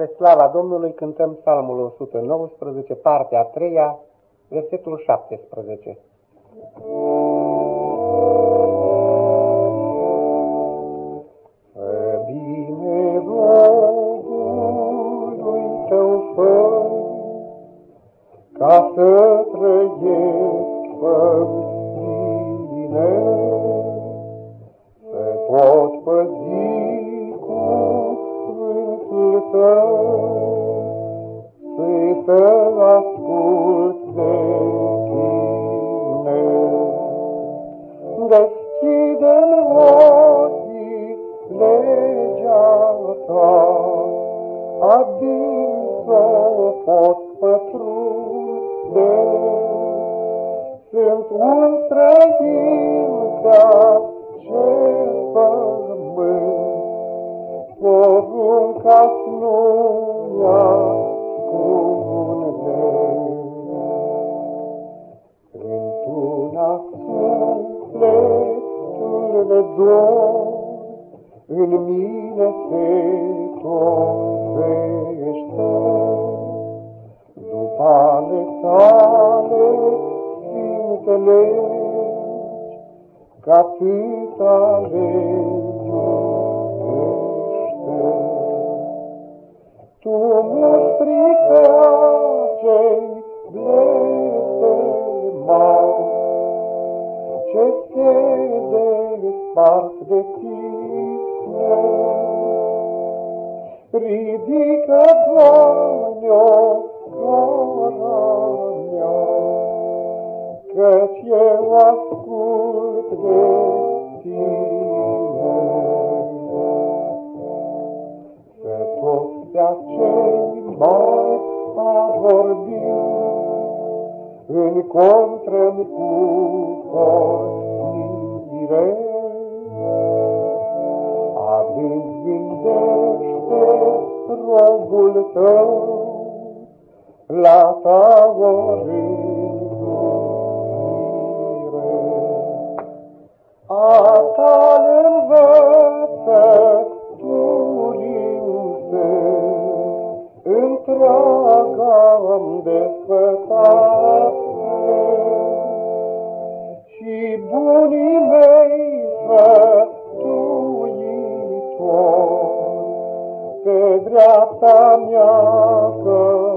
Spre slava Domnului cântăm psalmul 119, partea a treia, versetul 17. Fă bine rogului tău fă, ca să trăiesc să ascult de tine. Deschide-mi ochii legea ta, adins o pot pătrunde. Sunt un străin ca ce pământ, porunca-ți nu mi de dor, în mine se topește. După ale tale sfintele, ca atâta le acquetite. Ridica domnio, ora mia, căci eu ascult de tine. Să toți de acei mari a vorbi, în contră-mi cu. Robul tău, la ta o A ta învăță întreaga-mi desfătate și bunii mei pe dreapta mea că